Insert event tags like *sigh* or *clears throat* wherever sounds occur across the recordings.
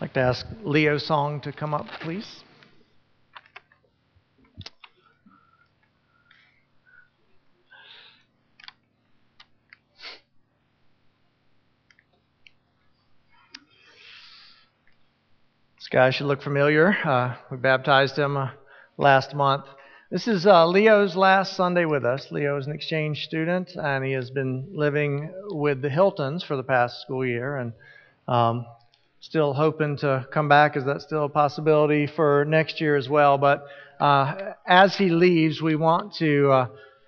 I'd like to ask Leo Song to come up, please. This guy should look familiar. Uh, we baptized him uh, last month. This is uh, Leo's last Sunday with us. Leo is an exchange student, and he has been living with the Hiltons for the past school year, and um, still hoping to come back. Is that still a possibility for next year as well? But uh, as he leaves, we want to. Uh,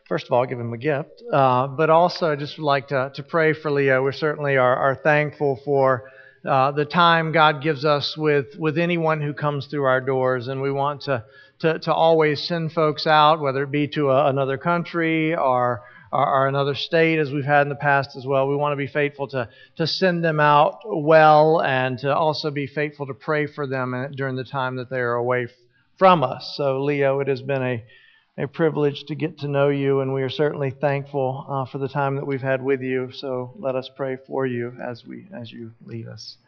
first of all, give him a gift, uh, but also I just would like to, to pray for Leo. We certainly are, are thankful for uh, the time God gives us with, with anyone who comes through our doors. And we want to, to, to always send folks out, whether it be to a, another country or, or, or, another state, as we've had in the past as well. We want to be faithful to, to send them out well and to also be faithful to pray for them during the time that they are away from us. So, Leo, it has been a a privilege to get to know you, and we are certainly thankful uh, for the time that we've had with you. So let us pray for you as we as you leave us.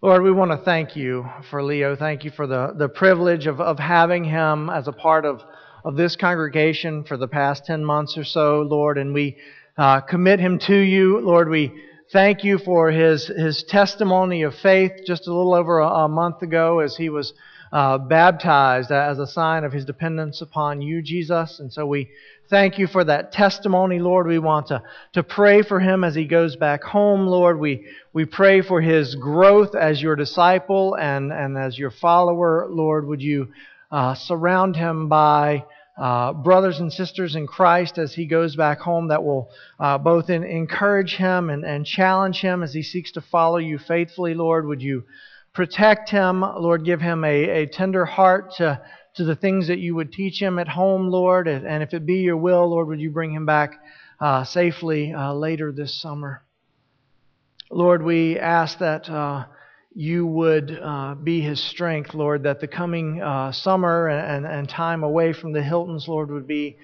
Lord, we want to thank you for Leo. Thank you for the, the privilege of, of having him as a part of, of this congregation for the past 10 months or so, Lord, and we uh, commit him to you. Lord, we thank you for his, his testimony of faith just a little over a, a month ago as he was uh, baptized as a sign of his dependence upon you, Jesus. And so we thank you for that testimony, Lord. We want to, to pray for him as he goes back home, Lord. We, we pray for his growth as your disciple and, and as your follower, Lord. Would you uh, surround him by uh, brothers and sisters in Christ as he goes back home that will uh, both in, encourage him and, and challenge him as he seeks to follow you faithfully, Lord. Would you protect him. Lord, give him a, a tender heart to, to the things that you would teach him at home, Lord. And if it be your will, Lord, would you bring him back uh, safely uh, later this summer? Lord, we ask that uh, you would uh, be his strength, Lord, that the coming uh, summer and, and time away from the Hiltons, Lord, would be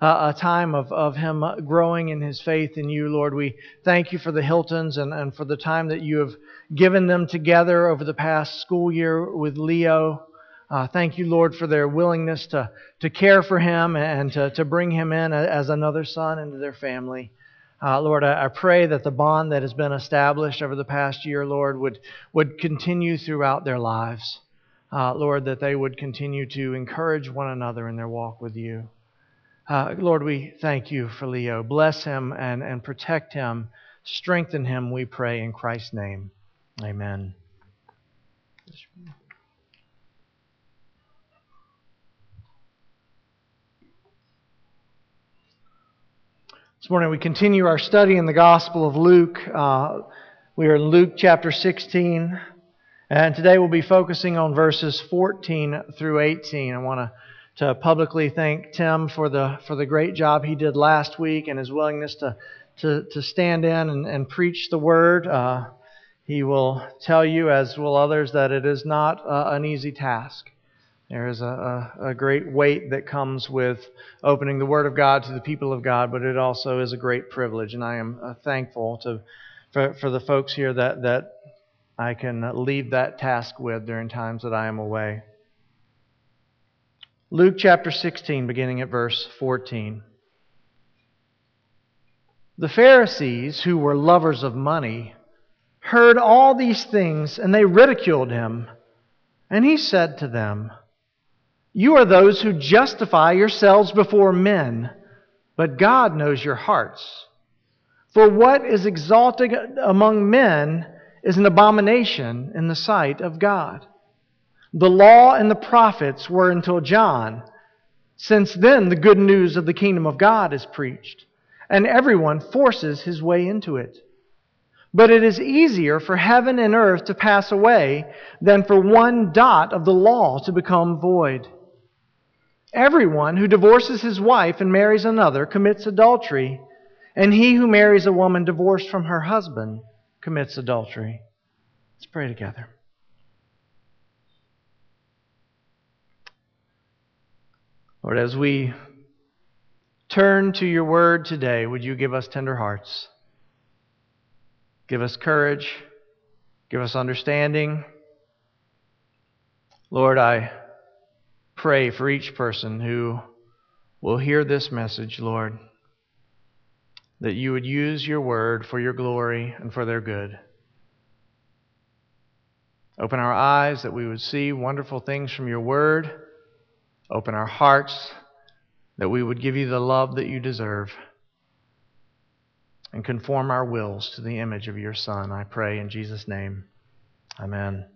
uh, a time of, of him growing in his faith in you, Lord. We thank you for the Hiltons and, and for the time that you have given them together over the past school year with Leo. Uh, thank you, Lord, for their willingness to, to care for him and to, to bring him in as another son into their family. Uh, Lord, I, I, pray that the bond that has been established over the past year, Lord, would, would continue throughout their lives. Uh, Lord, that they would continue to encourage one another in their walk with you. Uh, Lord, we thank you for Leo. Bless him and, and protect him. Strengthen him, we pray, in Christ's name. Amen. This morning we continue our study in the Gospel of Luke. Uh, we are in Luke chapter 16, and today we'll be focusing on verses 14 through 18. I want to to publicly thank Tim for the for the great job he did last week and his willingness to to, to stand in and, and preach the word. Uh, he will tell you, as will others, that it is not uh, an easy task. There is a, a, a, great weight that comes with opening the Word of God to the people of God, but it also is a great privilege, and I am uh, thankful to for, for the folks here that, that I can leave that task with during times that I am away. Luke chapter 16, beginning at verse 14. The Pharisees, who were lovers of money, heard all these things, and they ridiculed him. And he said to them, You are those who justify yourselves before men, but God knows your hearts. For what is exalted among men is an abomination in the sight of God. The law and the prophets were until John. Since then, the good news of the kingdom of God is preached, and everyone forces his way into it. But it is easier for heaven and earth to pass away than for one dot of the law to become void. Everyone who divorces his wife and marries another commits adultery, and he who marries a woman divorced from her husband commits adultery. Let's pray together. Lord, as we turn to your word today, would you give us tender hearts? Give us courage. Give us understanding. Lord, I pray for each person who will hear this message, Lord, that you would use your word for your glory and for their good. Open our eyes that we would see wonderful things from your word. Open our hearts that we would give you the love that you deserve. And conform our wills to the image of your Son. I pray in Jesus' name. Amen.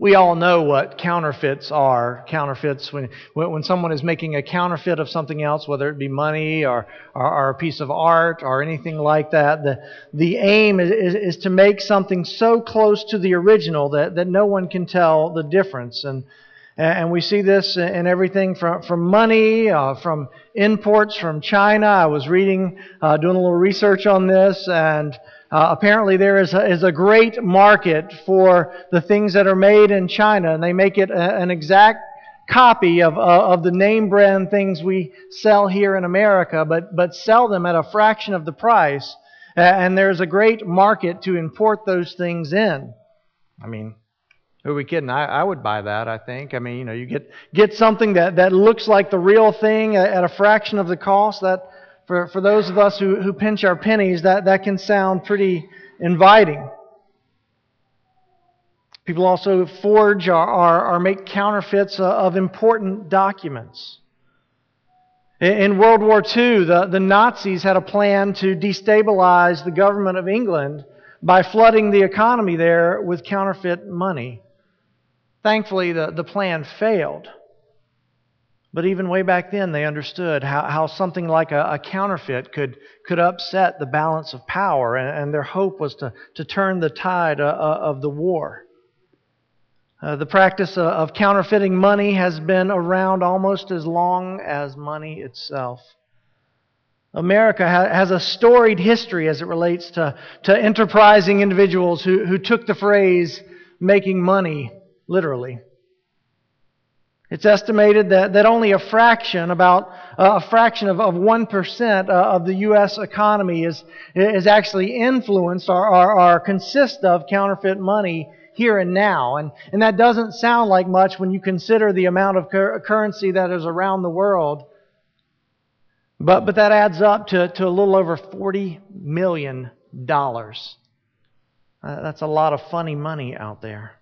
We all know what counterfeits are. Counterfeits, when, when someone is making a counterfeit of something else, whether it be money or, or, or a piece of art or anything like that, the, the aim is, is, is, to make something so close to the original that, that no one can tell the difference. And, and we see this in everything from, from money, uh, from imports from China. I was reading, uh, doing a little research on this, and uh, apparently, there is a, is a great market for the things that are made in China, and they make it a, an exact copy of, uh, of the name brand things we sell here in America, but, but sell them at a fraction of the price. and there's a great market to import those things in. I mean, who are we kidding? I, I would buy that, I think. I mean, you know, you get, get something that, that looks like the real thing at a fraction of the cost. That, for, for those of us who, who pinch our pennies, that, that can sound pretty inviting. People also forge or, or, or make counterfeits uh, of important documents. In World War II, the, the Nazis had a plan to destabilize the government of England by flooding the economy there with counterfeit money. Thankfully, the, the plan failed. But even way back then, they understood how, how something like a, a counterfeit could, could upset the balance of power, and, and their hope was to, to turn the tide uh, uh, of the war. Uh, the practice of counterfeiting money has been around almost as long as money itself. America ha- has a storied history as it relates to, to enterprising individuals who, who took the phrase making money literally. It's estimated that, that only a fraction, about uh, a fraction of, of 1% uh, of the U.S. economy is, is actually influenced or, or, or consists of counterfeit money here and now. And, and that doesn't sound like much when you consider the amount of cur- currency that is around the world. But, but that adds up to, to a little over $40 million. Uh, that's a lot of funny money out there.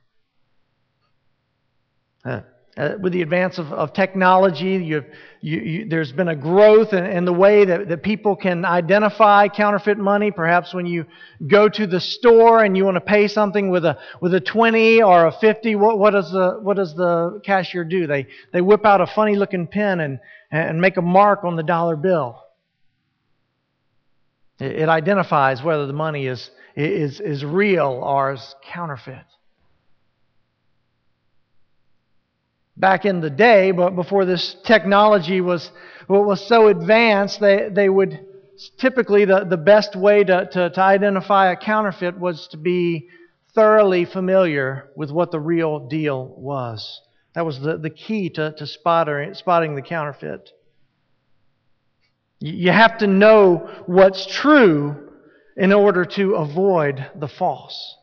Uh, uh, with the advance of, of technology, you, you, there's been a growth in, in, the way that, that people can identify counterfeit money. Perhaps when you go to the store and you want to pay something with a, with a 20 or a 50, what, what, does the, what does the cashier do? They, they whip out a funny looking pen and, and make a mark on the dollar bill. It, it identifies whether the money is, is, is real or is counterfeit. Back in the day, but before this technology was, was so advanced, they, they would typically the, the best way to, to, to identify a counterfeit was to be thoroughly familiar with what the real deal was. That was the, the key to, to spotter, spotting the counterfeit. You have to know what's true in order to avoid the false.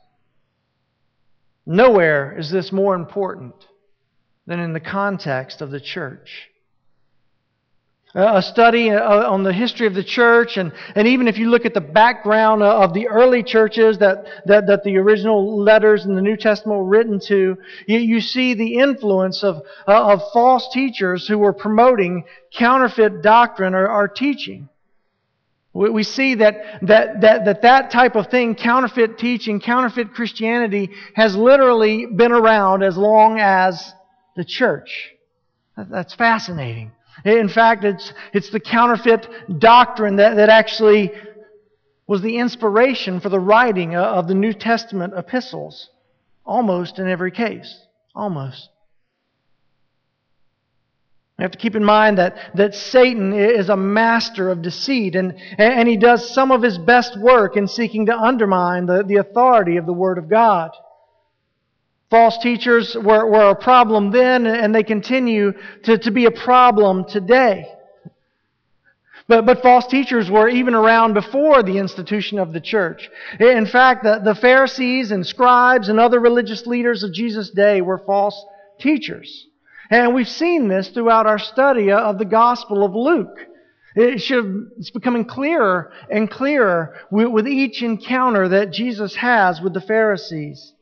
Nowhere is this more important than in the context of the church. A study uh, on the history of the church, and, and even if you look at the background of the early churches that, that, that the original letters in the New Testament were written to, you, you see the influence of, uh, of false teachers who were promoting counterfeit doctrine or, or teaching. We, we see that, that, that, that that type of thing, counterfeit teaching, counterfeit Christianity, has literally been around as long as the church. That's fascinating. In fact, it's, it's the counterfeit doctrine that, that actually was the inspiration for the writing of the New Testament epistles, almost in every case. Almost. We have to keep in mind that, that Satan is a master of deceit, and, and he does some of his best work in seeking to undermine the, the authority of the Word of God. False teachers were, were a problem then, and they continue to, to be a problem today. But, but false teachers were even around before the institution of the church. In fact, the, the Pharisees and scribes and other religious leaders of Jesus' day were false teachers. And we've seen this throughout our study of the Gospel of Luke. It should, it's becoming clearer and clearer with, with each encounter that Jesus has with the Pharisees.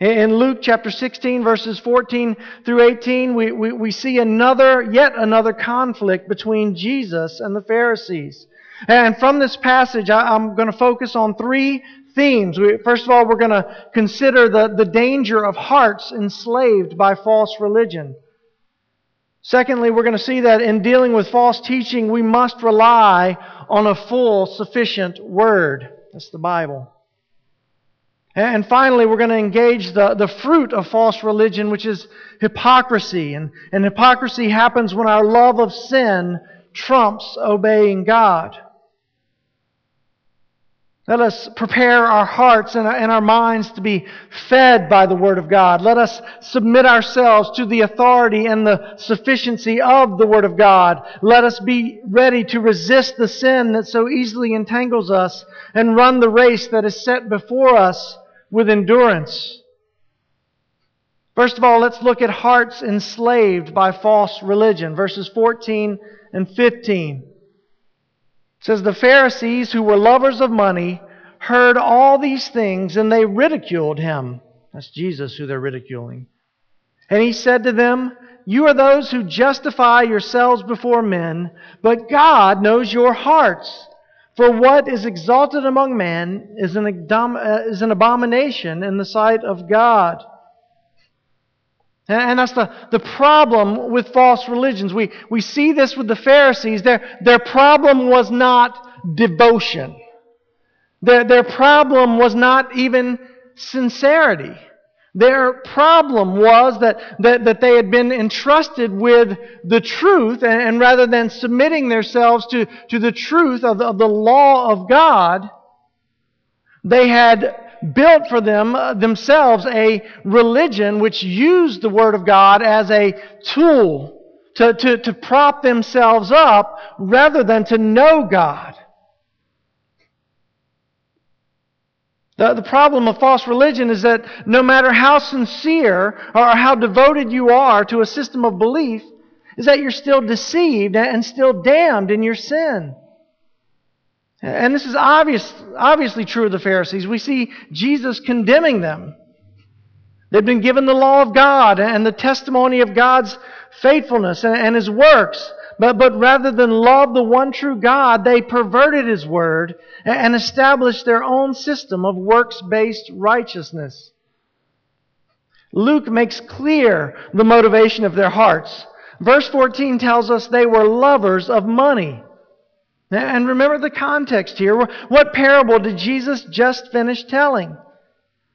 In Luke chapter 16, verses 14 through 18, we, we, we, see another, yet another conflict between Jesus and the Pharisees. And from this passage, I, am going to focus on three themes. We, first of all, we're going to consider the, the danger of hearts enslaved by false religion. Secondly, we're going to see that in dealing with false teaching, we must rely on a full, sufficient word. That's the Bible. Eh, and finally, we're going to engage the, the fruit of false religion, which is hypocrisy. And, and hypocrisy happens when our love of sin trumps obeying God. Let us prepare our hearts and our, minds to be fed by the Word of God. Let us submit ourselves to the authority and the sufficiency of the Word of God. Let us be ready to resist the sin that so easily entangles us and run the race that is set before us with endurance. First of all, let's look at hearts enslaved by false religion. Verses 14 and 15 says the Pharisees who were lovers of money heard all these things and they ridiculed him. That's Jesus who they're ridiculing. And he said to them, You are those who justify yourselves before men, but God knows your hearts. For what is exalted among men is an, uh, is an abomination in the sight of God. And that's the, the problem with false religions. We, we see this with the Pharisees. Their, their problem was not devotion. Their, their problem was not even sincerity. Their problem was that, that, that they had been entrusted with the truth, and, and rather than submitting themselves to, to the truth of the, of the law of God, they had built for them uh, themselves a religion which used the Word of God as a tool to, to, to prop themselves up rather than to know God. The, the problem of false religion is that no matter how sincere or how devoted you are to a system of belief, is that you're still deceived and still damned in your sin. And this is obvious, obviously true of the Pharisees. We see Jesus condemning them. They've been given the law of God and the testimony of God's faithfulness and His works. But, but rather than love the one true God, they perverted His word and established their own system of works based righteousness. Luke makes clear the motivation of their hearts. Verse 14 tells us they were lovers of money. And remember the context here. What parable did Jesus just finish telling?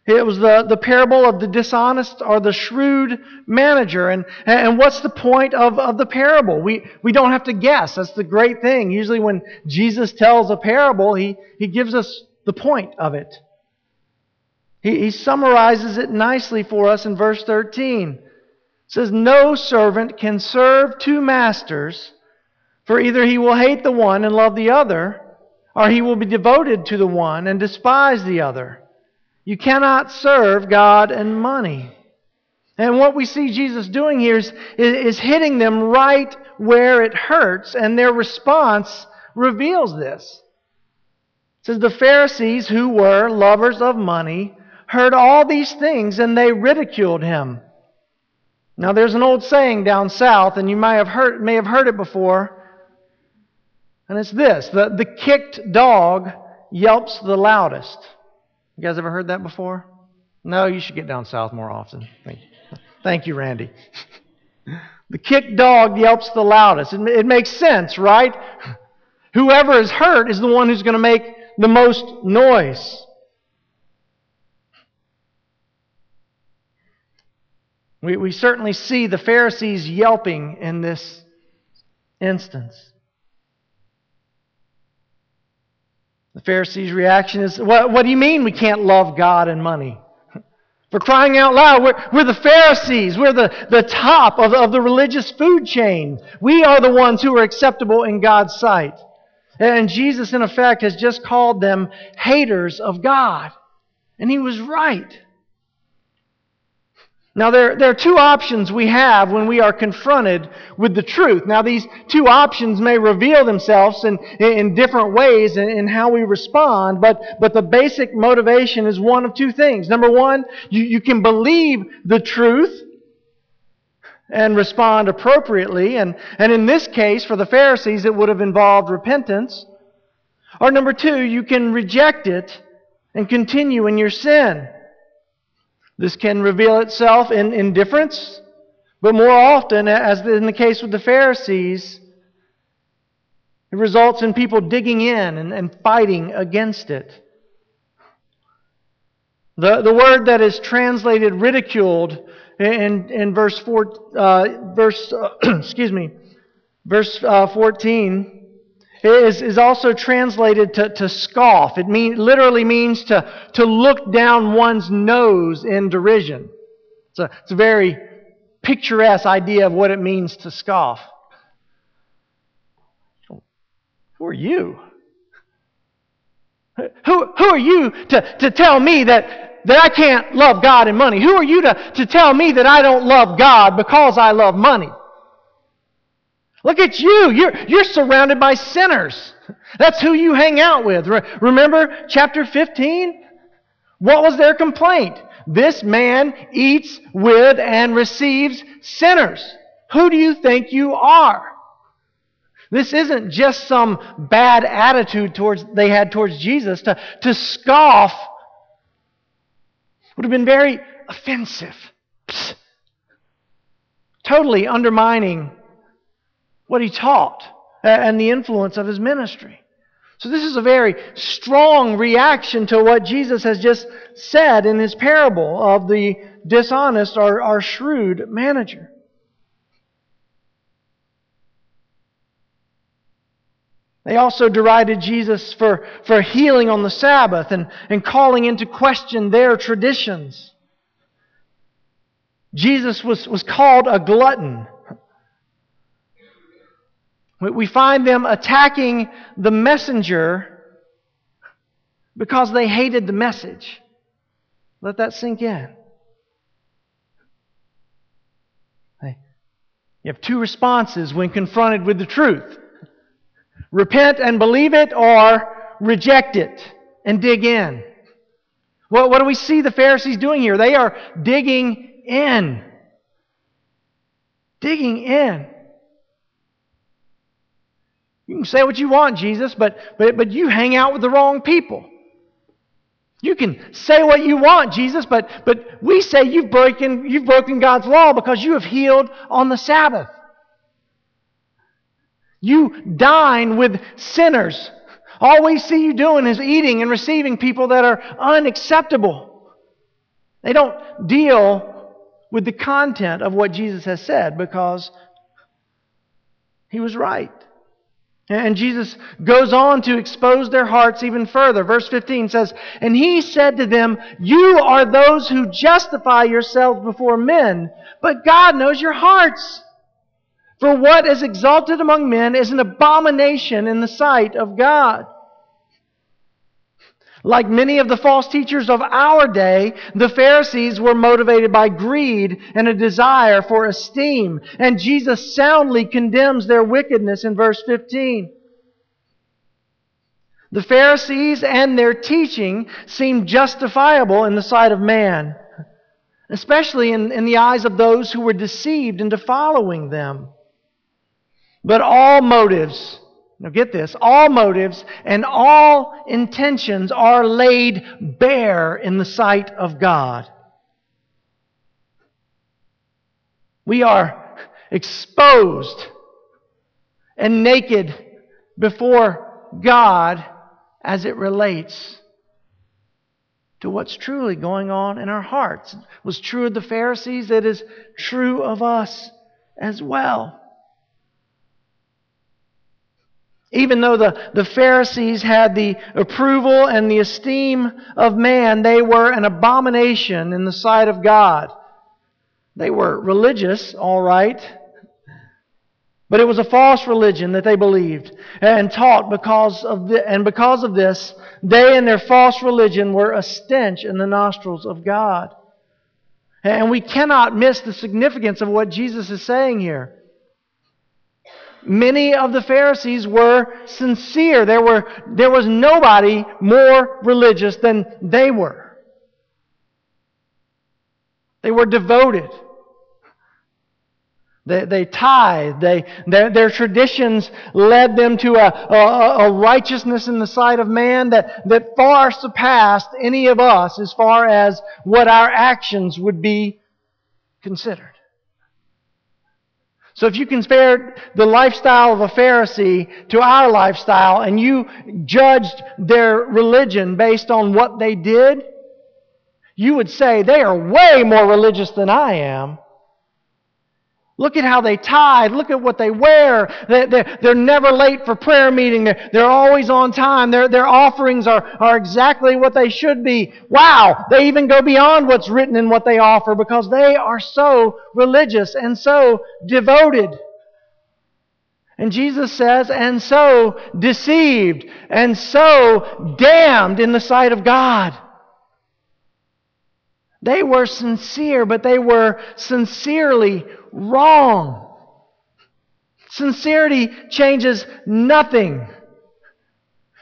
It was the, the parable of the dishonest or the shrewd manager. And, and what's the point of, of the parable? We, we don't have to guess. That's the great thing. Usually, when Jesus tells a parable, he, he gives us the point of it. He, he summarizes it nicely for us in verse 13. It says, No servant can serve two masters. For either he will hate the one and love the other, or he will be devoted to the one and despise the other. You cannot serve God and money. And what we see Jesus doing here is, is hitting them right where it hurts, and their response reveals this. It says, The Pharisees, who were lovers of money, heard all these things and they ridiculed him. Now, there's an old saying down south, and you may have heard, may have heard it before. And it's this the, the kicked dog yelps the loudest. You guys ever heard that before? No, you should get down south more often. Thank you, Thank you Randy. *laughs* the kicked dog yelps the loudest. It, it makes sense, right? Whoever is hurt is the one who's going to make the most noise. We, we certainly see the Pharisees yelping in this instance. The Pharisees' reaction is, what, what do you mean we can't love God and money? *laughs* For crying out loud, we're, we're the Pharisees. We're the, the top of, of the religious food chain. We are the ones who are acceptable in God's sight. And Jesus, in effect, has just called them haters of God. And he was right. Now, there, there are two options we have when we are confronted with the truth. Now, these two options may reveal themselves in, in different ways in, in how we respond, but, but the basic motivation is one of two things. Number one, you, you can believe the truth and respond appropriately. And, and in this case, for the Pharisees, it would have involved repentance. Or number two, you can reject it and continue in your sin. This can reveal itself in indifference, but more often, as in the case with the Pharisees, it results in people digging in and, and fighting against it. The, the word that is translated ridiculed in, in verse, four, uh, verse uh, *clears throat* excuse me, verse uh, 14 is, is also translated to, to scoff. It mean, literally means to, to look down one's nose in derision. It's a, it's a very picturesque idea of what it means to scoff. Who are you? Who, who are you to, to tell me that, that I can't love God and money? Who are you to, to tell me that I don't love God because I love money? Look at you. You're, you're surrounded by sinners. That's who you hang out with. Remember chapter 15? What was their complaint? This man eats with and receives sinners. Who do you think you are? This isn't just some bad attitude towards they had towards Jesus. To, to scoff would have been very offensive. Psst. Totally undermining what he taught and the influence of his ministry. So, this is a very strong reaction to what Jesus has just said in his parable of the dishonest or, or shrewd manager. They also derided Jesus for, for healing on the Sabbath and, and calling into question their traditions. Jesus was, was called a glutton. We find them attacking the messenger because they hated the message. Let that sink in. You have two responses when confronted with the truth repent and believe it, or reject it and dig in. Well, what do we see the Pharisees doing here? They are digging in. Digging in. You can say what you want, Jesus, but, but, but you hang out with the wrong people. You can say what you want, Jesus, but, but we say you've broken, you've broken God's law because you have healed on the Sabbath. You dine with sinners. All we see you doing is eating and receiving people that are unacceptable. They don't deal with the content of what Jesus has said because he was right. And Jesus goes on to expose their hearts even further. Verse 15 says, And he said to them, You are those who justify yourselves before men, but God knows your hearts. For what is exalted among men is an abomination in the sight of God. Like many of the false teachers of our day, the Pharisees were motivated by greed and a desire for esteem. And Jesus soundly condemns their wickedness in verse 15. The Pharisees and their teaching seemed justifiable in the sight of man, especially in, in the eyes of those who were deceived into following them. But all motives, now get this, all motives and all intentions are laid bare in the sight of God. We are exposed and naked before God as it relates to what's truly going on in our hearts. It was true of the Pharisees, it is true of us as well. Even though the, the Pharisees had the approval and the esteem of man, they were an abomination in the sight of God. They were religious, all right, but it was a false religion that they believed and taught because of the, and because of this, they and their false religion were a stench in the nostrils of God. And we cannot miss the significance of what Jesus is saying here. Many of the Pharisees were sincere. There, were, there was nobody more religious than they were. They were devoted. They, they tithed. They, their, their traditions led them to a, a, a righteousness in the sight of man that, that far surpassed any of us as far as what our actions would be considered. So if you compare the lifestyle of a Pharisee to our lifestyle and you judged their religion based on what they did, you would say they are way more religious than I am. Look at how they tithe. Look at what they wear. They're, never late for prayer meeting. They're, always on time. Their, their offerings are, are exactly what they should be. Wow! They even go beyond what's written in what they offer because they are so religious and so devoted. And Jesus says, and so deceived and so damned in the sight of God. They were sincere, but they were sincerely wrong. Sincerity changes nothing.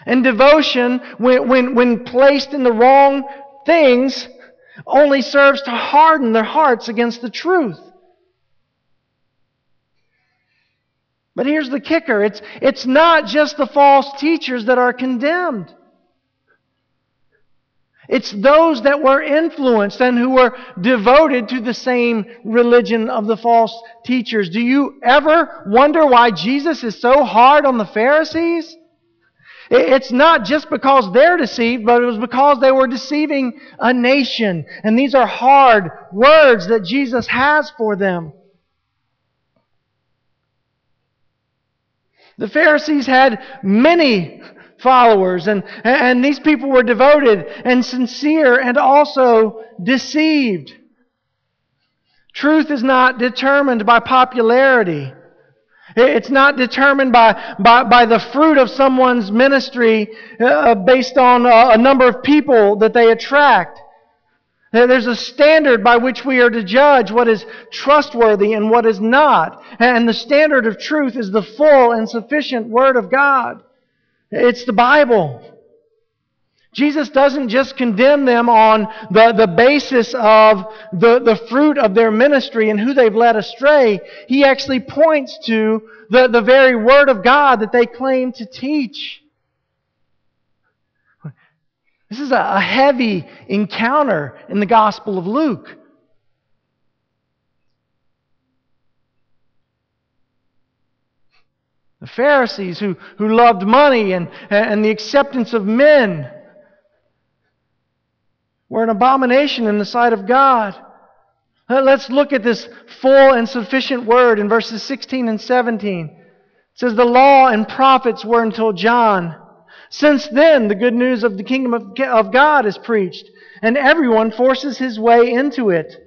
And devotion, when, when, when placed in the wrong things, only serves to harden their hearts against the truth. But here's the kicker it's, it's not just the false teachers that are condemned. It's those that were influenced and who were devoted to the same religion of the false teachers. Do you ever wonder why Jesus is so hard on the Pharisees? It's not just because they're deceived, but it was because they were deceiving a nation. And these are hard words that Jesus has for them. The Pharisees had many followers. And, and these people were devoted and sincere and also deceived. Truth is not determined by popularity. It's not determined by, by, by the fruit of someone's ministry uh, based on a, a number of people that they attract. There's a standard by which we are to judge what is trustworthy and what is not. And the standard of truth is the full and sufficient Word of God. It's the Bible. Jesus doesn't just condemn them on the, the basis of the, the fruit of their ministry and who they've led astray. He actually points to the, the very Word of God that they claim to teach. This is a, a heavy encounter in the Gospel of Luke. The Pharisees who, who loved money and, and the acceptance of men were an abomination in the sight of God. Let's look at this full and sufficient word in verses 16 and 17. It says, The law and prophets were until John. Since then, the good news of the kingdom of God is preached, and everyone forces his way into it.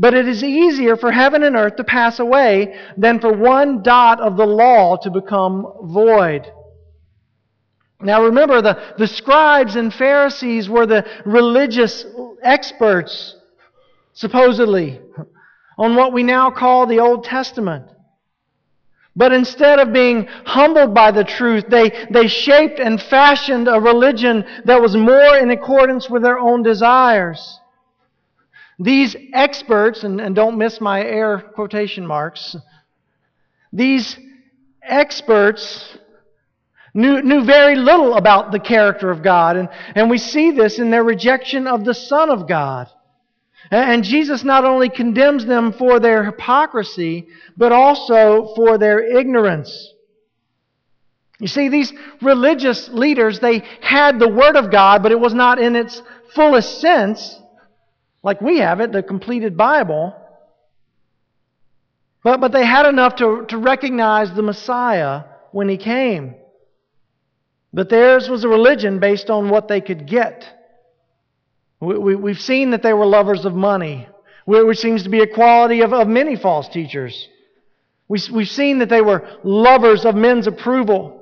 But it is easier for heaven and earth to pass away than for one dot of the law to become void. Now remember, the, the scribes and Pharisees were the religious experts, supposedly, on what we now call the Old Testament. But instead of being humbled by the truth, they, they shaped and fashioned a religion that was more in accordance with their own desires. These experts, and, and don't miss my air quotation marks, these experts knew, knew very little about the character of God. And, and we see this in their rejection of the Son of God. And Jesus not only condemns them for their hypocrisy, but also for their ignorance. You see, these religious leaders, they had the Word of God, but it was not in its fullest sense like we have it, the completed Bible. But, but they had enough to, to recognize the Messiah when he came. But theirs was a religion based on what they could get. We, have we, seen that they were lovers of money, which seems to be a quality of, of many false teachers. We, we've seen that they were lovers of men's approval.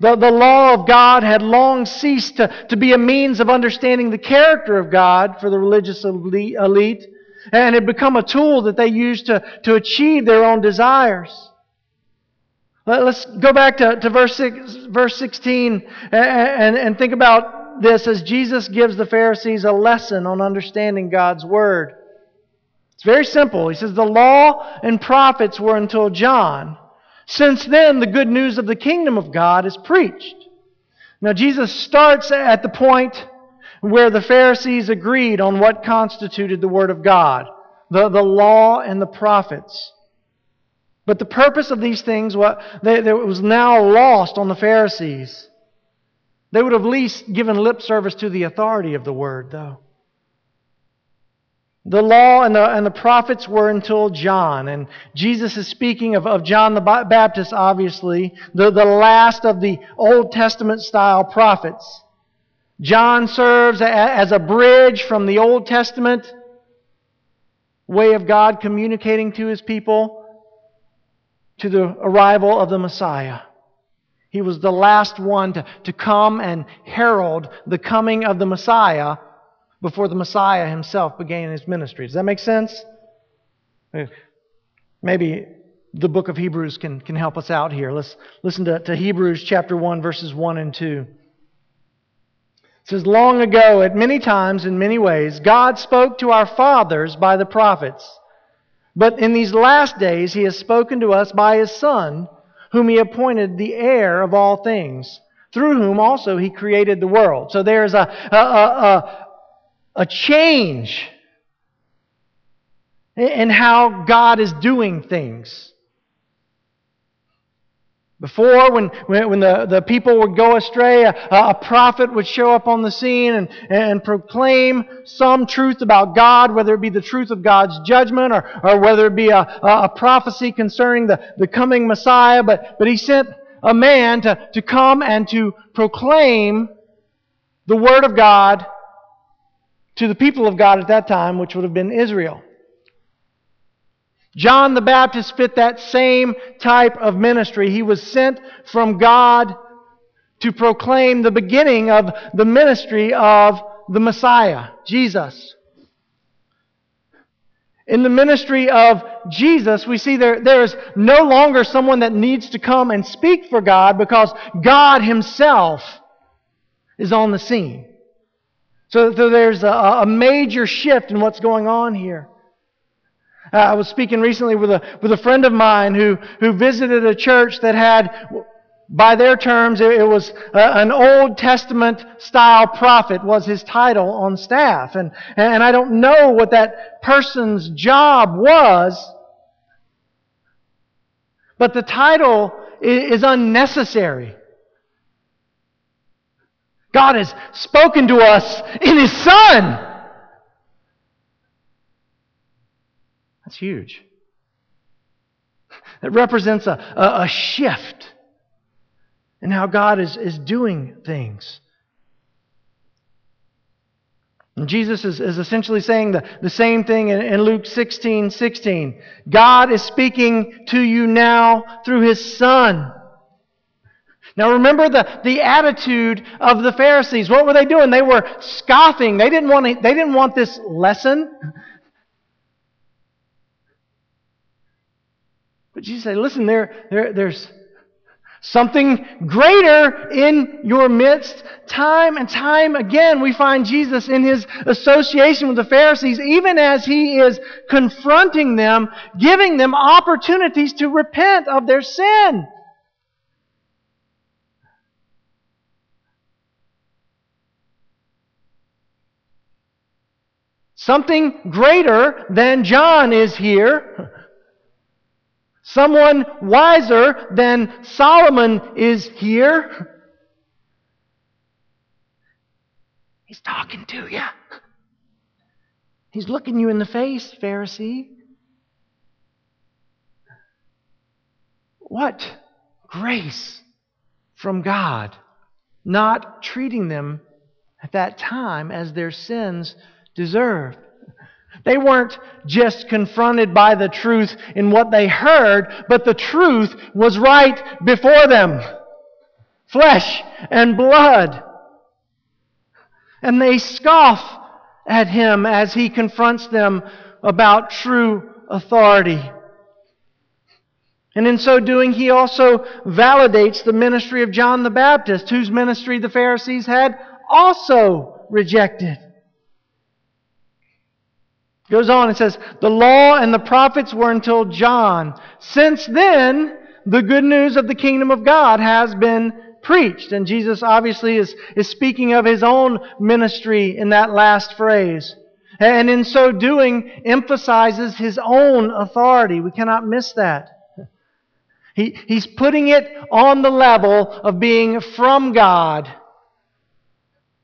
The, the law of God had long ceased to, to be a means of understanding the character of God for the religious elite, and had become a tool that they used to, to achieve their own desires. Let's go back to, to verse, six, verse 16 and, and, and think about this as Jesus gives the Pharisees a lesson on understanding God's Word. It's very simple. He says, The law and prophets were until John. Since then, the good news of the kingdom of God is preached. Now, Jesus starts at the point where the Pharisees agreed on what constituted the Word of God the, the law and the prophets. But the purpose of these things what, they, they, was now lost on the Pharisees. They would have at least given lip service to the authority of the Word, though. The law and the, and the prophets were until John. And Jesus is speaking of, of John the Baptist, obviously, the, the last of the Old Testament style prophets. John serves as a bridge from the Old Testament way of God communicating to his people to the arrival of the Messiah. He was the last one to, to come and herald the coming of the Messiah before the Messiah himself began his ministry. Does that make sense? Maybe the book of Hebrews can, can help us out here. Let's listen to, to Hebrews chapter 1, verses 1 and 2. It says, Long ago, at many times, in many ways, God spoke to our fathers by the prophets. But in these last days, He has spoken to us by His Son, whom He appointed the heir of all things, through whom also He created the world. So there's a, a, a, a change in how God is doing things. Before, when, when the, the people would go astray, a, a prophet would show up on the scene and, and proclaim some truth about God, whether it be the truth of God's judgment or, or whether it be a, a prophecy concerning the, the coming Messiah. But, but he sent a man to, to come and to proclaim the Word of God to the people of God at that time, which would have been Israel. John the Baptist fit that same type of ministry. He was sent from God to proclaim the beginning of the ministry of the Messiah, Jesus. In the ministry of Jesus, we see there, there is no longer someone that needs to come and speak for God because God Himself is on the scene. So, so there's a, a major shift in what's going on here. Uh, I was speaking recently with a, with a friend of mine who, who visited a church that had, by their terms, it, it was a, an Old Testament style prophet was his title on staff. And, and I don't know what that person's job was, but the title is unnecessary. God has spoken to us in His Son. That's huge. It represents a, a, a shift in how God is, is doing things. And Jesus is, is essentially saying the, the same thing in, in Luke 16 16. God is speaking to you now through His Son. Now remember the, the attitude of the Pharisees. What were they doing? They were scoffing. They didn't want, they didn't want this lesson. But Jesus said, listen, there, there, there's something greater in your midst. Time and time again, we find Jesus in his association with the Pharisees, even as he is confronting them, giving them opportunities to repent of their sin. Something greater than John is here. Someone wiser than Solomon is here. He's talking to you. He's looking you in the face, Pharisee. What grace from God. not treating them at that time as their sins deserved. They weren't just confronted by the truth in what they heard, but the truth was right before them flesh and blood. And they scoff at him as he confronts them about true authority. And in so doing, he also validates the ministry of John the Baptist, whose ministry the Pharisees had also rejected. Goes on and says, The law and the prophets were until John. Since then, the good news of the kingdom of God has been preached. And Jesus obviously is, is speaking of his own ministry in that last phrase. And in so doing, emphasizes his own authority. We cannot miss that. He, he's putting it on the level of being from God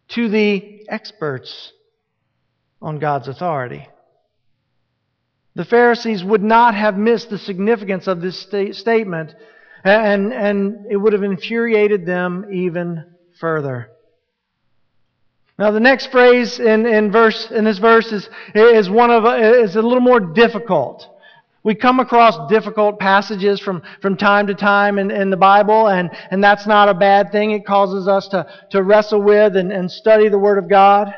to the experts on God's authority. The Pharisees would not have missed the significance of this sta- statement, and, and it would have infuriated them even further. Now, the next phrase in, in, verse, in this verse is, is, one of, is a little more difficult. We come across difficult passages from, from time to time in, in the Bible, and, and that's not a bad thing. It causes us to, to wrestle with and, and study the Word of God.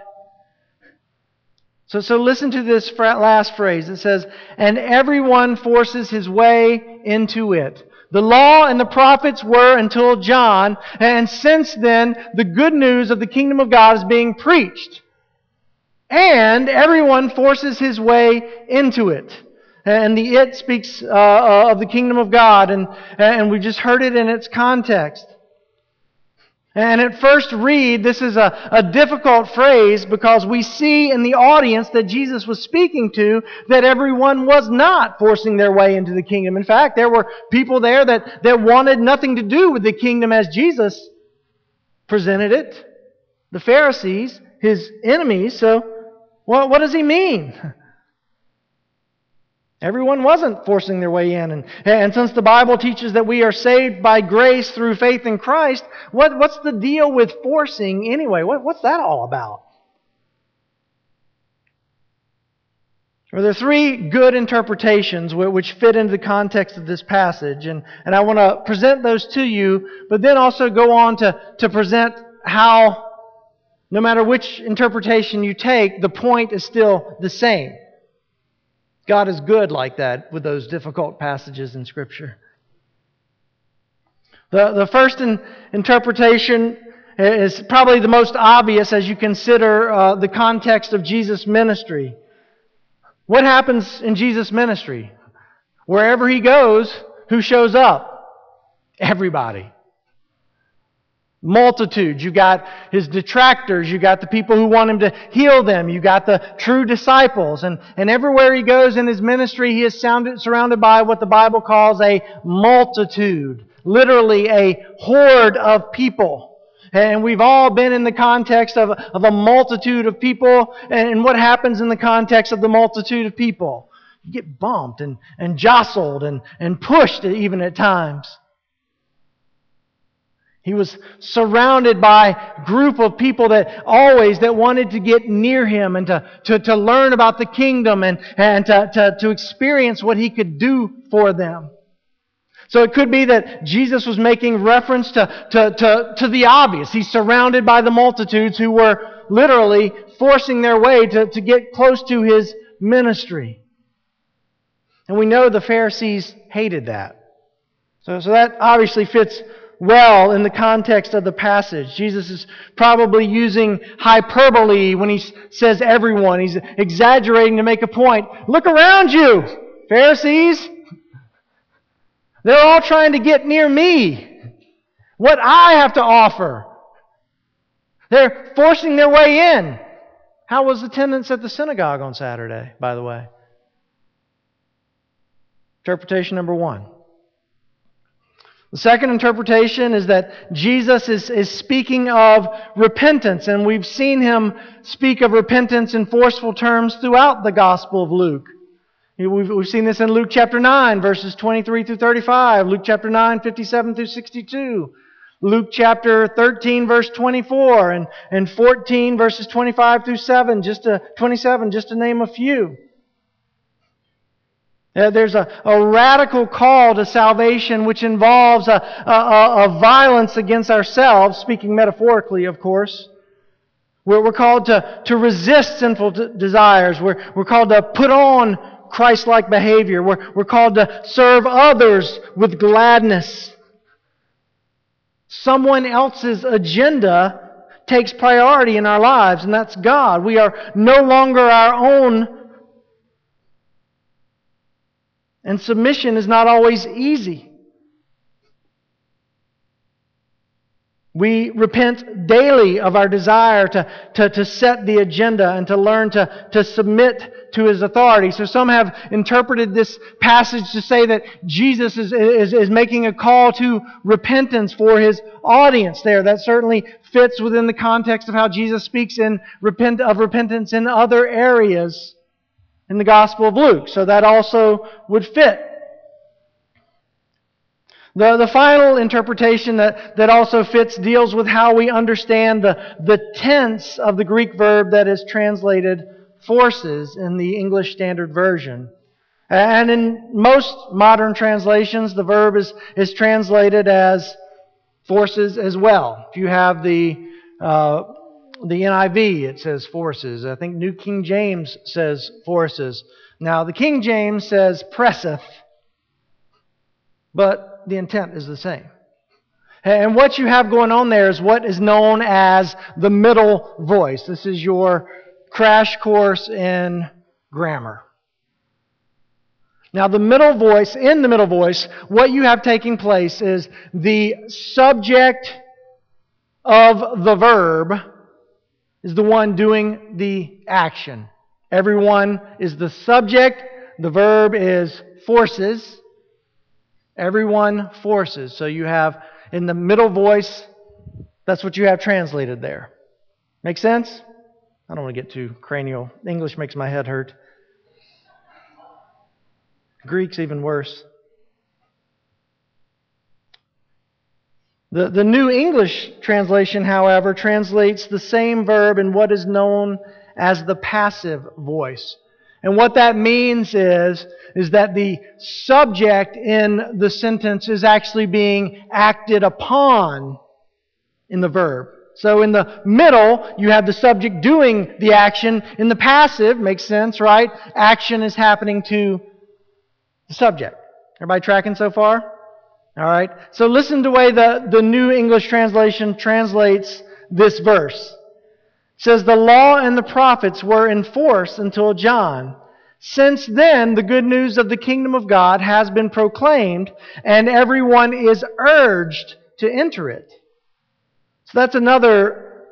So, so listen to this last phrase. It says, And everyone forces his way into it. The law and the prophets were until John, and since then, the good news of the kingdom of God is being preached. And everyone forces his way into it. And the it speaks uh, uh of the kingdom of God, and, and we just heard it in its context. And at first read, this is a, a difficult phrase because we see in the audience that Jesus was speaking to that everyone was not forcing their way into the kingdom. In fact, there were people there that, that wanted nothing to do with the kingdom as Jesus presented it. The Pharisees, his enemies. So, well, what does he mean? Everyone wasn't forcing their way in. And, and since the Bible teaches that we are saved by grace through faith in Christ, what, what's the deal with forcing anyway? What, what's that all about? Well, there are three good interpretations which fit into the context of this passage, and, and I want to present those to you, but then also go on to, to present how, no matter which interpretation you take, the point is still the same. God is good like that with those difficult passages in Scripture. The, the first in, interpretation is probably the most obvious as you consider uh, the context of Jesus' ministry. What happens in Jesus' ministry? Wherever he goes, who shows up? Everybody multitudes. You got his detractors. You got the people who want him to heal them. You got the true disciples. And, and everywhere he goes in his ministry, he is sounded, surrounded by what the Bible calls a multitude. Literally a horde of people. And we've all been in the context of, of a multitude of people. And what happens in the context of the multitude of people? You get bumped and, and jostled and, and pushed even at times. He was surrounded by a group of people that always that wanted to get near him and to, to, to learn about the kingdom and, and to, to, to experience what he could do for them. So it could be that Jesus was making reference to, to, to, to the obvious. He's surrounded by the multitudes who were literally forcing their way to, to get close to his ministry. And we know the Pharisees hated that. So, so that obviously fits well in the context of the passage. Jesus is probably using hyperbole when he says everyone. He's exaggerating to make a point. Look around you, Pharisees. They're all trying to get near me. What I have to offer. They're forcing their way in. How was the attendance at the synagogue on Saturday, by the way? Interpretation number one. The second interpretation is that Jesus is, is speaking of repentance, and we've seen him speak of repentance in forceful terms throughout the Gospel of Luke. We've, we've seen this in Luke chapter 9, verses 23 through 35, Luke chapter 9, 57 through 62. Luke chapter 13 verse 24 and, and 14 verses 25 through 7, just to, 27, just to name a few. Uh, there's a, a radical call to salvation which involves a, a, a violence against ourselves, speaking metaphorically, of course. We're, we're called to, to resist sinful desires. We're, we're called to put on Christ like behavior. We're, we're called to serve others with gladness. Someone else's agenda takes priority in our lives, and that's God. We are no longer our own. And submission is not always easy. We repent daily of our desire to, to, to set the agenda and to learn to, to submit to His authority. So some have interpreted this passage to say that Jesus is, is, is making a call to repentance for His audience there. That certainly fits within the context of how Jesus speaks in repent, of repentance in other areas in the Gospel of Luke. So that also would fit. The, the final interpretation that, that also fits deals with how we understand the, the tense of the Greek verb that is translated forces in the English Standard Version. And in most modern translations, the verb is, is translated as forces as well. If you have the, uh, the NIV, it says forces. I think New King James says forces. Now, the King James says presseth, but the intent is the same. And what you have going on there is what is known as the middle voice. This is your crash course in grammar. Now, the middle voice, in the middle voice, what you have taking place is the subject of the verb is the one doing the action. Everyone is the subject, the verb is forces. Everyone forces. So you have in the middle voice, that's what you have translated there. Make sense? I don't want to get too cranial. English makes my head hurt. Greek's even worse. The, the New English translation, however, translates the same verb in what is known as the passive voice. And what that means is, is that the subject in the sentence is actually being acted upon in the verb. So in the middle, you have the subject doing the action. In the passive, makes sense, right? Action is happening to the subject. Everybody tracking so far? All right. So listen to the way the, the New English translation translates this verse says the law and the prophets were in force until John. Since then, the good news of the kingdom of God has been proclaimed, and everyone is urged to enter it. So that's another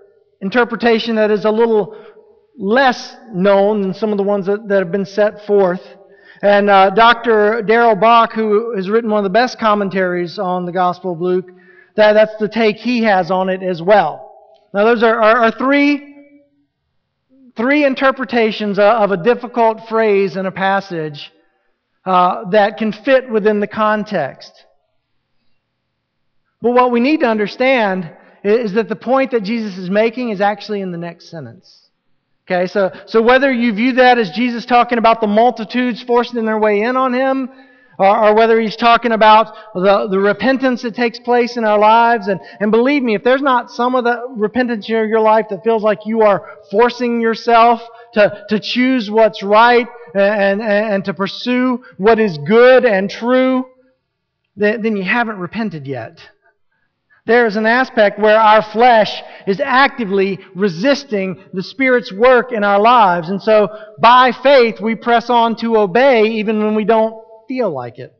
interpretation that is a little less known than some of the ones that, that have been set forth. And uh, Dr. Darrell Bock, who has written one of the best commentaries on the Gospel of Luke, that, that's the take he has on it as well. Now, those are, are, are three three interpretations of a difficult phrase in a passage uh, that can fit within the context. But what we need to understand is that the point that Jesus is making is actually in the next sentence. Okay, so, so whether you view that as Jesus talking about the multitudes forcing their way in on him, or, or whether he's talking about the, the repentance that takes place in our lives. And, and believe me, if there's not some of the repentance in your life that feels like you are forcing yourself to, to choose what's right and, and, and to pursue what is good and true, then, then you haven't repented yet. There is an aspect where our flesh is actively resisting the Spirit's work in our lives. And so, by faith, we press on to obey even when we don't feel like it.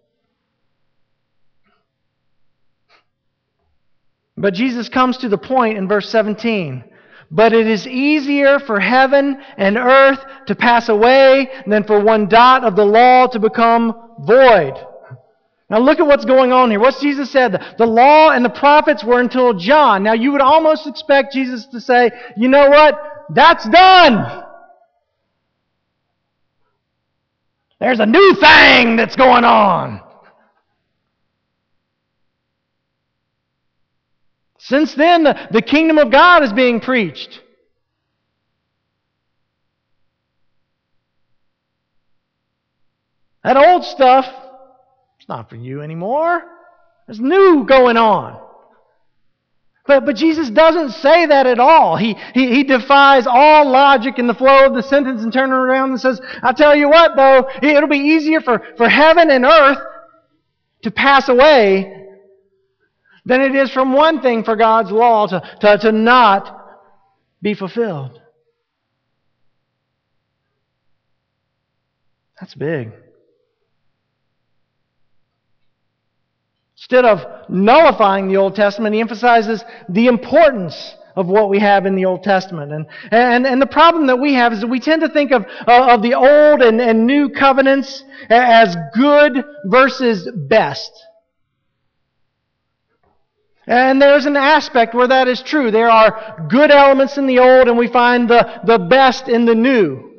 But Jesus comes to the point in verse 17. But it is easier for heaven and earth to pass away than for one dot of the law to become void. Now look at what's going on here. What's Jesus said? The law and the prophets were until John. Now you would almost expect Jesus to say, you know what? That's done. There's a new thing that's going on. Since then, the, the kingdom of God is being preached. That old stuff, not for you anymore. There's new going on. But, but Jesus doesn't say that at all. He, he, he defies all logic in the flow of the sentence and turns around and says, I'll tell you what, though, it'll be easier for, for heaven and earth to pass away than it is from one thing for God's law to, to, to not be fulfilled. That's big. Instead of nullifying the Old Testament, he emphasizes the importance of what we have in the Old Testament. And, and, and the problem that we have is that we tend to think of, uh, of the Old and, and New covenants as good versus best. And there's an aspect where that is true. There are good elements in the Old, and we find the, the best in the New.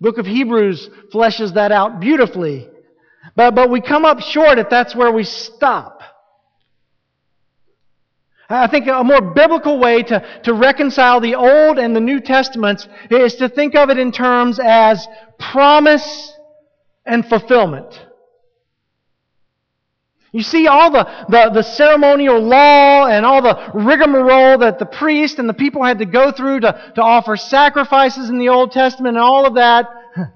Book of Hebrews fleshes that out beautifully. But, but we come up short if that's where we stop. I think a more biblical way to, to reconcile the Old and the New Testaments is to think of it in terms as promise and fulfillment. You see all the, the, the, ceremonial law and all the rigmarole that the priest and the people had to go through to, to offer sacrifices in the Old Testament and all of that. *laughs*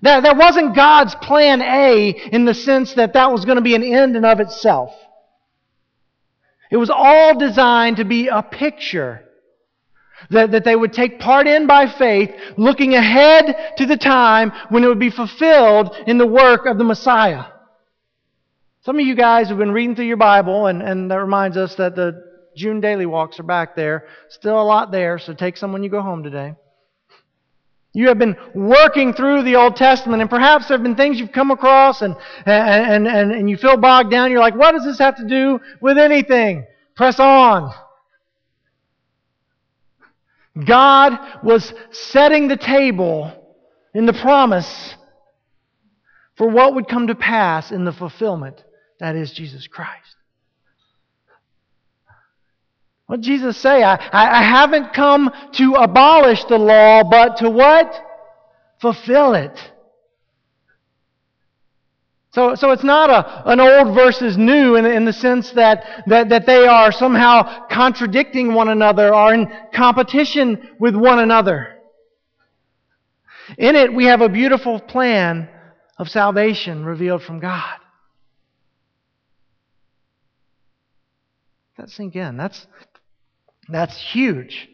That, that wasn't God's plan A in the sense that that was going to be an end in of itself. It was all designed to be a picture that, that they would take part in by faith, looking ahead to the time when it would be fulfilled in the work of the Messiah. Some of you guys have been reading through your Bible, and, and that reminds us that the June daily walks are back there. Still a lot there, so take some when you go home today. You have been working through the Old Testament, and perhaps there have been things you've come across and, and, and, and you feel bogged down. You're like, what does this have to do with anything? Press on. God was setting the table in the promise for what would come to pass in the fulfillment. That is Jesus Christ. What did Jesus say? I, I haven't come to abolish the law, but to what? Fulfill it. So, so it's not a, an old versus new in, in the sense that, that, that they are somehow contradicting one another or in competition with one another. In it, we have a beautiful plan of salvation revealed from God. Let that sink in. That's, that's huge.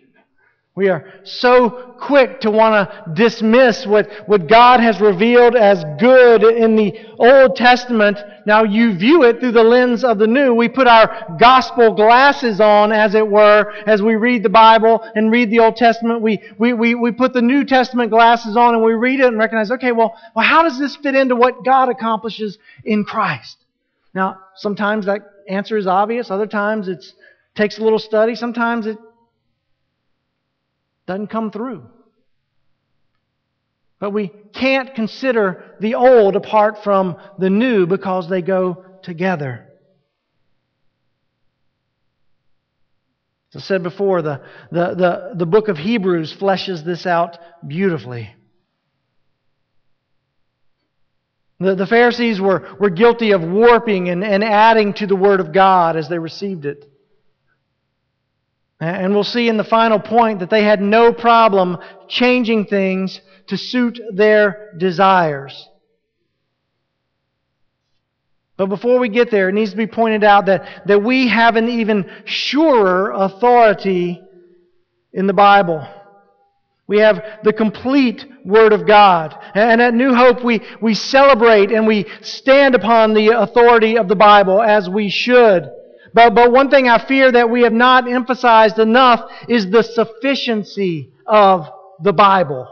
We are so quick to want to dismiss what, what God has revealed as good in the Old Testament. Now you view it through the lens of the New. We put our gospel glasses on, as it were, as we read the Bible and read the Old Testament. We, we, we, we put the New Testament glasses on and we read it and recognize, okay, well, well, how does this fit into what God accomplishes in Christ? Now, sometimes that answer is obvious. Other times it takes a little study. Sometimes it doesn't come through. But we can't consider the old apart from the new because they go together. As I said before, the, the, the, the book of Hebrews fleshes this out beautifully. The, the Pharisees were, were guilty of warping and, and adding to the Word of God as they received it. And we'll see in the final point that they had no problem changing things to suit their desires. But before we get there, it needs to be pointed out that, that we have an even surer authority in the Bible. We have the complete Word of God. And at New Hope, we, we celebrate and we stand upon the authority of the Bible as we should. But, but one thing I fear that we have not emphasized enough is the sufficiency of the Bible.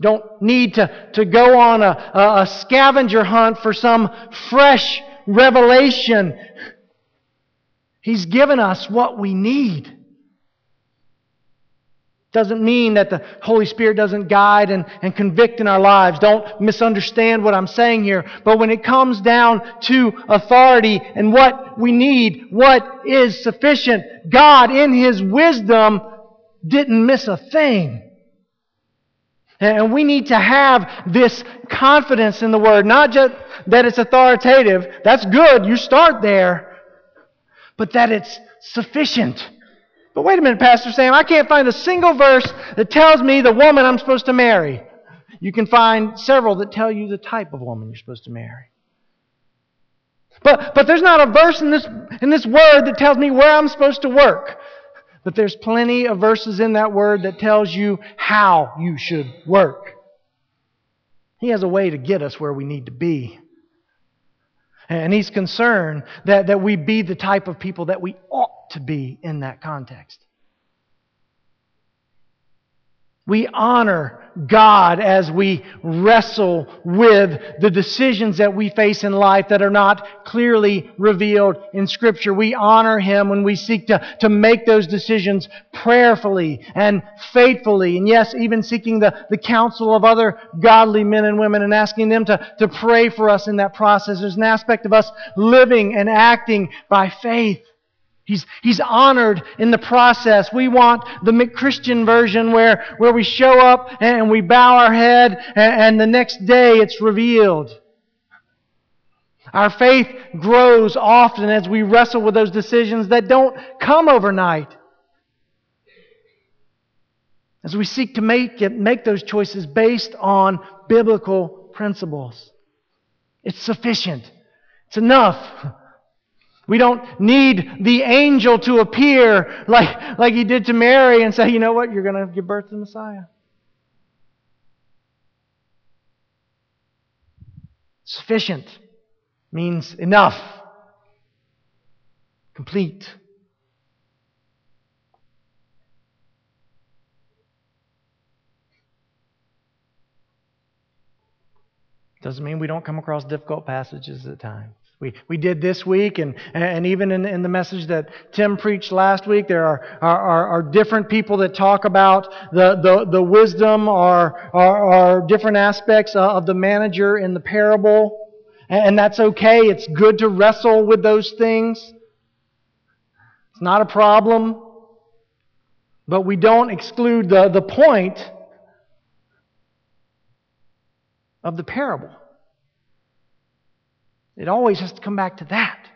Don't need to, to go on a, a scavenger hunt for some fresh revelation. He's given us what we need. Doesn't mean that the Holy Spirit doesn't guide and, and convict in our lives. Don't misunderstand what I'm saying here. But when it comes down to authority and what we need, what is sufficient, God in His wisdom didn't miss a thing. And we need to have this confidence in the Word, not just that it's authoritative. That's good. You start there. But that it's sufficient. But wait a minute, Pastor Sam, I can't find a single verse that tells me the woman I'm supposed to marry. You can find several that tell you the type of woman you're supposed to marry. But, but there's not a verse in this, in this word that tells me where I'm supposed to work. But there's plenty of verses in that word that tells you how you should work. He has a way to get us where we need to be. And he's concerned that, that we be the type of people that we ought to be in that context. We honor God as we wrestle with the decisions that we face in life that are not clearly revealed in Scripture. We honor Him when we seek to, to make those decisions prayerfully and faithfully. And yes, even seeking the, the counsel of other godly men and women and asking them to, to pray for us in that process. There's an aspect of us living and acting by faith. He's, he's honored in the process. We want the Christian version where, where we show up and we bow our head and, and the next day it's revealed. Our faith grows often as we wrestle with those decisions that don't come overnight. As we seek to make, it, make those choices based on biblical principles. It's sufficient. It's enough. We don't need the angel to appear like, like he did to Mary and say, you know what, you're going to give birth to the Messiah. Sufficient means enough, complete. Doesn't mean we don't come across difficult passages at times. We, we did this week, and, and even in, in the message that Tim preached last week, there are, are, are different people that talk about the, the, the wisdom or, or, or different aspects of the manager in the parable. And that's okay. It's good to wrestle with those things. It's not a problem. But we don't exclude the, the point of the parable. It always has to come back to that,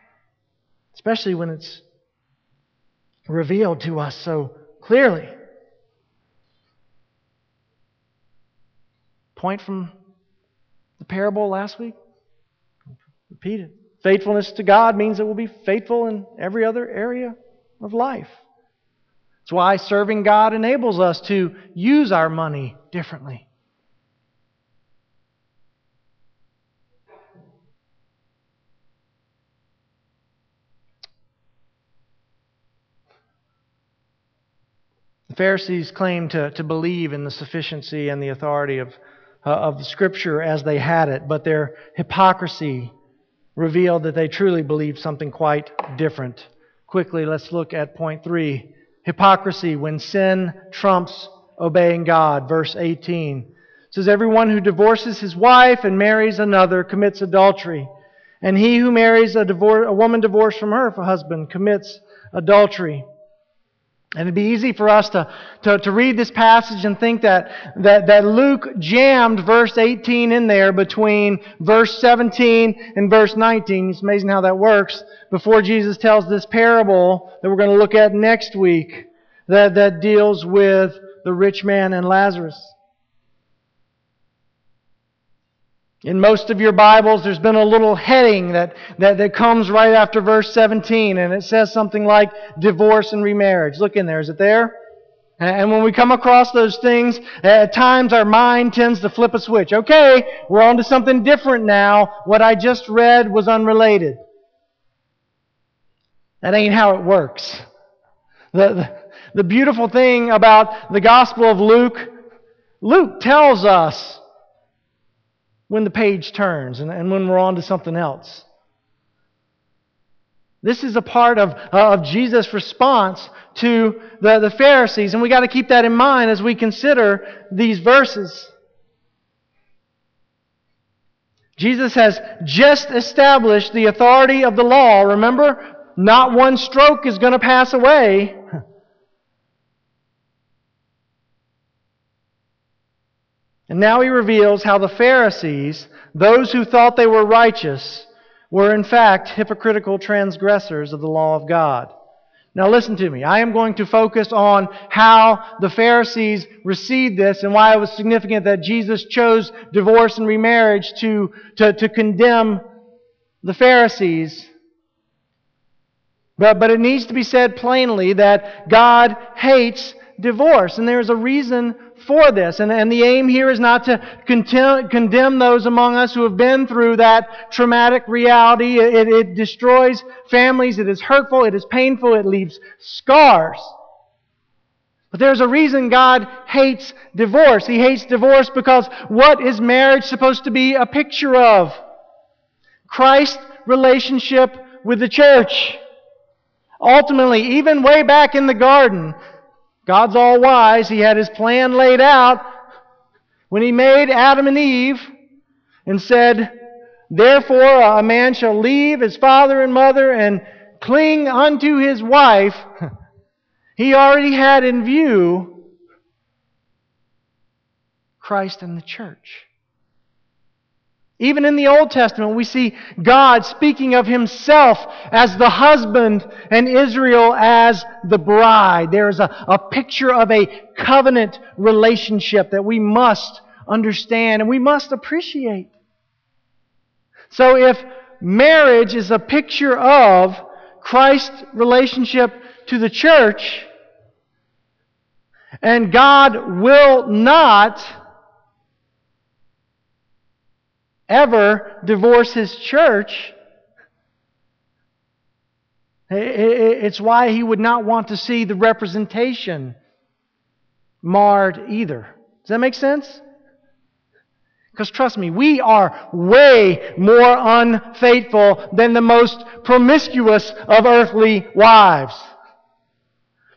especially when it's revealed to us so clearly. Point from the parable last week. Repeat it. Faithfulness to God means that we'll be faithful in every other area of life. That's why serving God enables us to use our money differently. The Pharisees claimed to, to believe in the sufficiency and the authority of, uh, of the Scripture as they had it, but their hypocrisy revealed that they truly believed something quite different. Quickly, let's look at point three hypocrisy when sin trumps obeying God. Verse 18 says, Everyone who divorces his wife and marries another commits adultery. And he who marries a, divor- a woman divorced from her husband commits adultery. And it'd be easy for us to, to, to, read this passage and think that, that, that Luke jammed verse 18 in there between verse 17 and verse 19. It's amazing how that works. Before Jesus tells this parable that we're going to look at next week that, that deals with the rich man and Lazarus. In most of your Bibles, there's been a little heading that, that, that comes right after verse 17, and it says something like divorce and remarriage. Look in there. Is it there? And when we come across those things, at times our mind tends to flip a switch. Okay, we're on to something different now. What I just read was unrelated. That ain't how it works. The, the, the beautiful thing about the Gospel of Luke, Luke tells us when the page turns and, and when we're on to something else. This is a part of, uh, of Jesus' response to the, the Pharisees, and we got to keep that in mind as we consider these verses. Jesus has just established the authority of the law. Remember, not one stroke is going to pass away. *laughs* And now he reveals how the Pharisees, those who thought they were righteous, were in fact hypocritical transgressors of the law of God. Now listen to me. I am going to focus on how the Pharisees received this and why it was significant that Jesus chose divorce and remarriage to, to, to condemn the Pharisees. But, but it needs to be said plainly that God hates divorce. And there's a reason for this. And, and the aim here is not to contem- condemn those among us who have been through that traumatic reality. It, it destroys families. It is hurtful. It is painful. It leaves scars. But there's a reason God hates divorce. He hates divorce because what is marriage supposed to be a picture of? Christ's relationship with the church. Ultimately, even way back in the garden, God's all wise. He had his plan laid out when he made Adam and Eve and said, Therefore a man shall leave his father and mother and cling unto his wife. *laughs* He already had in view Christ and the church. Even in the Old Testament, we see God speaking of Himself as the husband and Israel as the bride. There is a, a picture of a covenant relationship that we must understand and we must appreciate. So if marriage is a picture of Christ's relationship to the church, and God will not ever divorce his church, it's why he would not want to see the representation marred either. Does that make sense? Because trust me, we are way more unfaithful than the most promiscuous of earthly wives.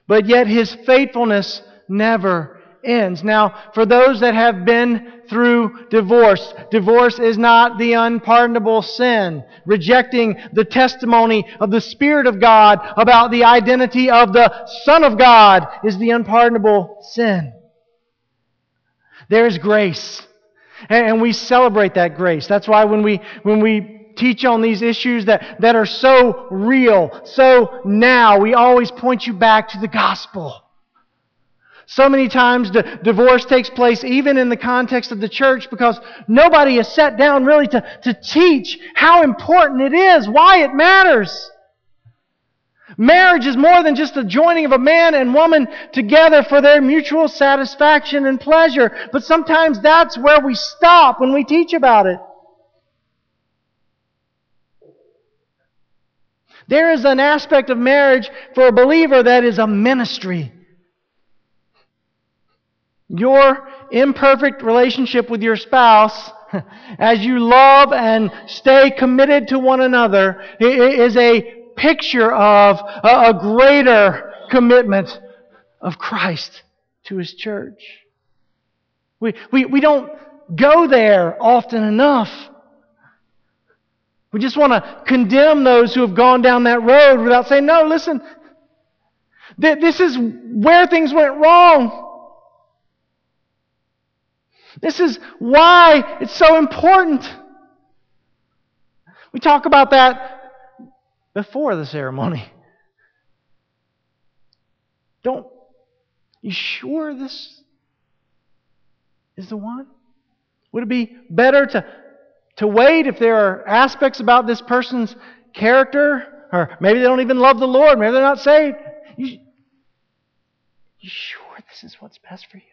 But yet his faithfulness never ends. Now, for those that have been through divorce, divorce is not the unpardonable sin. Rejecting the testimony of the Spirit of God about the identity of the Son of God is the unpardonable sin. There is grace. And we celebrate that grace. That's why when we, when we teach on these issues that, that are so real, so now, we always point you back to the gospel. So many times the divorce takes place even in the context of the church because nobody has sat down really to, to teach how important it is, why it matters. Marriage is more than just the joining of a man and woman together for their mutual satisfaction and pleasure, but sometimes that's where we stop when we teach about it. There is an aspect of marriage for a believer that is a ministry. Your imperfect relationship with your spouse, *laughs* as you love and stay committed to one another, is a picture of a greater commitment of Christ to His church. We, we, we don't go there often enough. We just want to condemn those who have gone down that road without saying, no, listen, this is where things went wrong. This is why it's so important. We talk about that before the ceremony. Don't, you sure this is the one? Would it be better to, to wait if there are aspects about this person's character, or maybe they don't even love the Lord, maybe they're not saved? You, you sure this is what's best for you?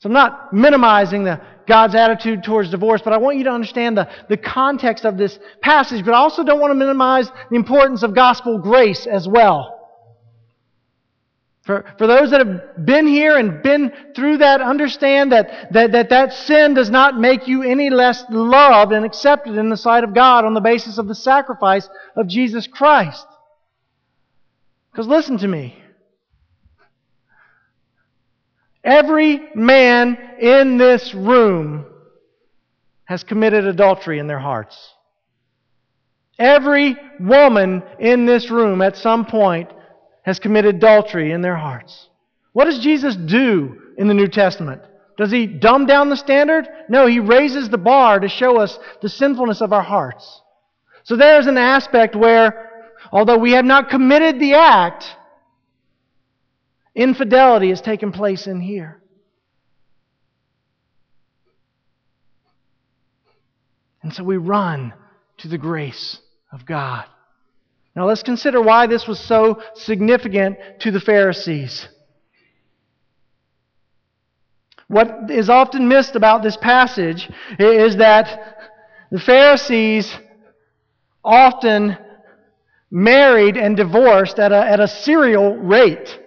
So I'm not minimizing the, God's attitude towards divorce, but I want you to understand the, the context of this passage, but I also don't want to minimize the importance of gospel grace as well. For, for those that have been here and been through that, understand that, that, that that sin does not make you any less loved and accepted in the sight of God on the basis of the sacrifice of Jesus Christ. Because listen to me. Every man in this room has committed adultery in their hearts. Every woman in this room at some point has committed adultery in their hearts. What does Jesus do in the New Testament? Does he dumb down the standard? No, he raises the bar to show us the sinfulness of our hearts. So there's an aspect where, although we have not committed the act, infidelity has taken place in here. And so we run to the grace of God. Now let's consider why this was so significant to the Pharisees. What is often missed about this passage is that the Pharisees often married and divorced at a, at a serial rate.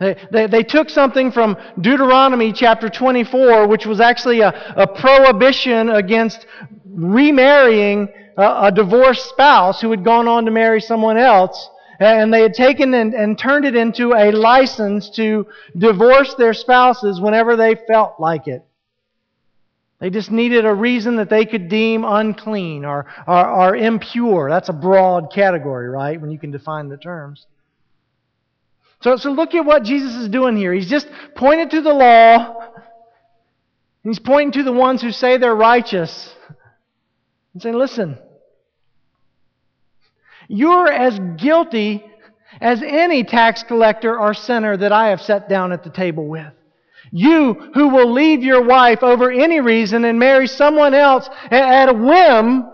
They, they, they, took something from Deuteronomy chapter 24, which was actually a, a prohibition against remarrying a, a, divorced spouse who had gone on to marry someone else, and they had taken and, and turned it into a license to divorce their spouses whenever they felt like it. They just needed a reason that they could deem unclean or, or, or impure. That's a broad category, right, when you can define the terms. So, so look at what Jesus is doing here. He's just pointed to the law. He's pointing to the ones who say they're righteous and saying, listen, you're as guilty as any tax collector or sinner that I have sat down at the table with. You who will leave your wife over any reason and marry someone else at a whim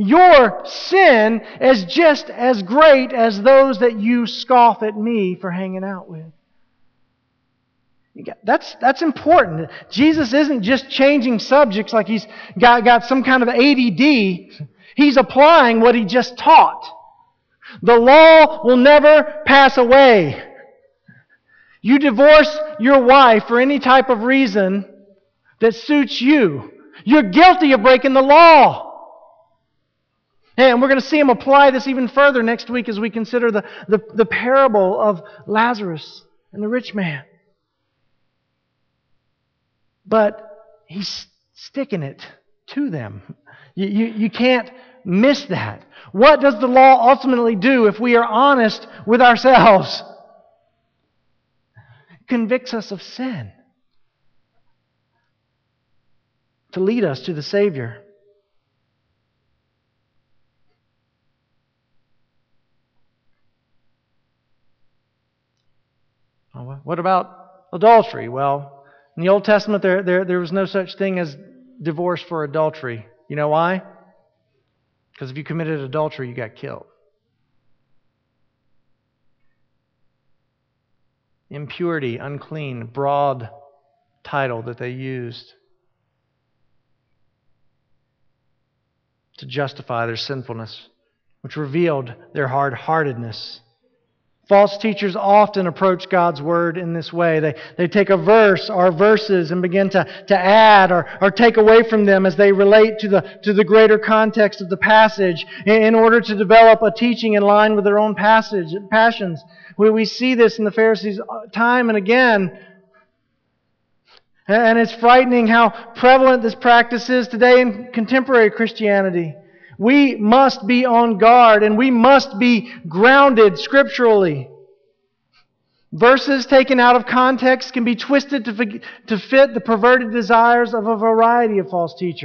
your sin is just as great as those that you scoff at me for hanging out with. That's, that's important. Jesus isn't just changing subjects like he's got, got some kind of ADD. He's applying what he just taught. The law will never pass away. You divorce your wife for any type of reason that suits you. You're guilty of breaking the law. And we're going to see him apply this even further next week as we consider the, the, the parable of Lazarus and the rich man. But he's sticking it to them. You, you, you can't miss that. What does the law ultimately do if we are honest with ourselves? It convicts us of sin to lead us to the Savior. What about adultery? Well, in the Old Testament, there, there, there was no such thing as divorce for adultery. You know why? Because if you committed adultery, you got killed. Impurity, unclean, broad title that they used to justify their sinfulness, which revealed their hard heartedness. False teachers often approach God's Word in this way. They, they take a verse or verses and begin to, to add or, or take away from them as they relate to the, to the greater context of the passage in, order to develop a teaching in line with their own passage, passions. We, we see this in the Pharisees uh, time and again. And it's frightening how prevalent this practice is today in contemporary Christianity. We must be on guard and we must be grounded scripturally. Verses taken out of context can be twisted to, to fit the perverted desires of a variety of false teachers.